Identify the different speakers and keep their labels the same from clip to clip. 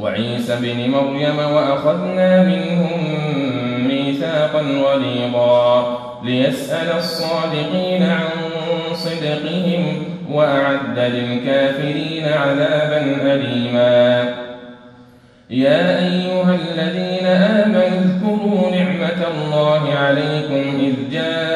Speaker 1: وعيسى بن مريم وأخذنا منهم ميثاقا غليظا ليسأل الصادقين عن صدقهم وأعد للكافرين عذابا أليما. يا أيها الذين آمنوا اذكروا نعمة الله عليكم إذ جاءتكم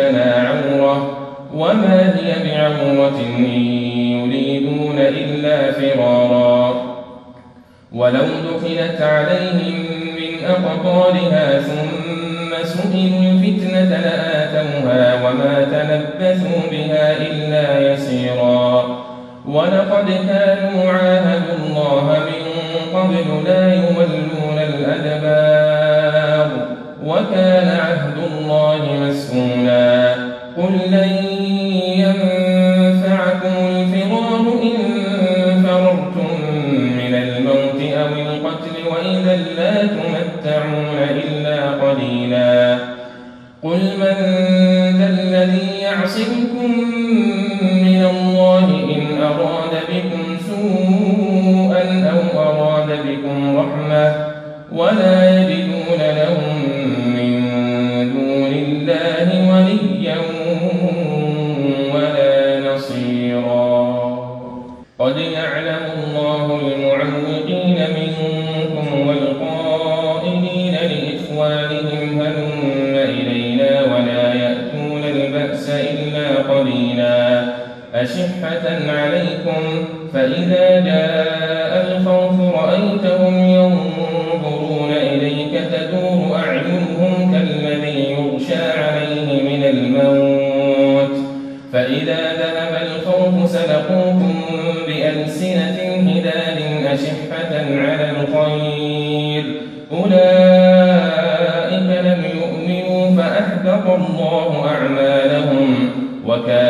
Speaker 1: بيوتنا عورة وما هي بعورة يريدون إلا فرارا. ولو دخلت عليهم من أقطارها ثم سئلوا الفتنة لآتوها وما تلبثوا بها إلا يسيرا. ولقد كانوا عاهدوا الله من قبل لا يولون الأدبار. تمتعون إلا قليلا. قل من ذا الذي يعصمكم من الله إن أراد بكم سوءا أو أراد بكم رحمة ولا يجدون أشحة عليكم فإذا جاء الخوف رأيتهم ينظرون إليك تدور أعينهم كالذي يغشى عليه من الموت فإذا ذهب الخوف سلقوكم بألسنة هدال أشحة على الخير. أولئك لم يؤمنوا فأحبط الله أعمالهم وكان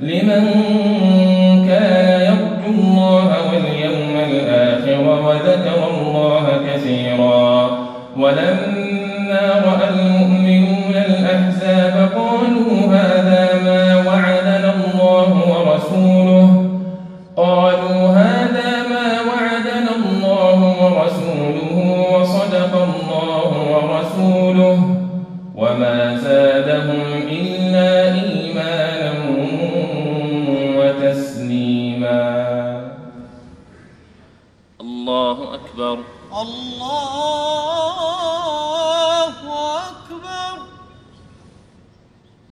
Speaker 1: لمن كان يرجو الله واليوم الآخر وذكر الله كثيرا ولما
Speaker 2: أكبر.
Speaker 3: الله